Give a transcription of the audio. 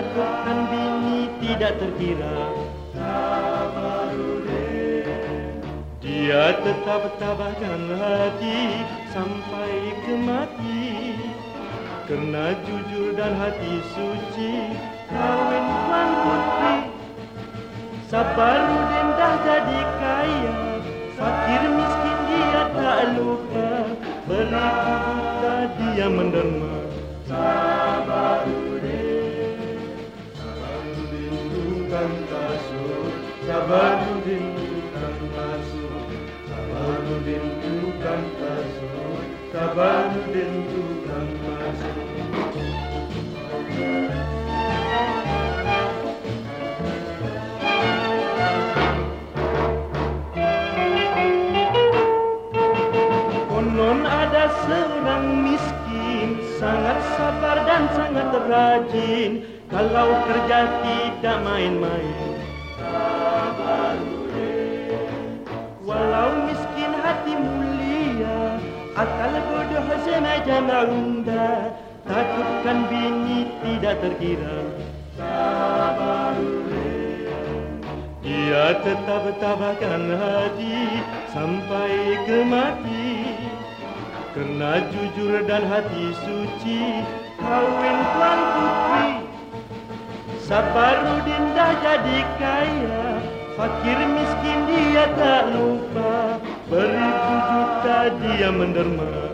Takutkan bini tidak terkira. Dia tetap tabahkan hati Sampai ke mati. Kerana jujur dan hati suci Kawin tuan putri. Sabarudin dah jadi kaya Fakir miskin dia tak lupa. Beri buta dia menderma Konon ada seorang miskin Sangat sabar dan sangat rajin Kalau kerja tidak main-main. Walau miskin hati mulia Akal bodoh sengaja unda Takutkan bini tidak terkira. Dia tetap tabahkan hati sampai ke mati. Kerana jujur dan hati suci putri Sabarudin dah jadi kaya Fakir miskin dia tak lupa. Beribu juta dia menderma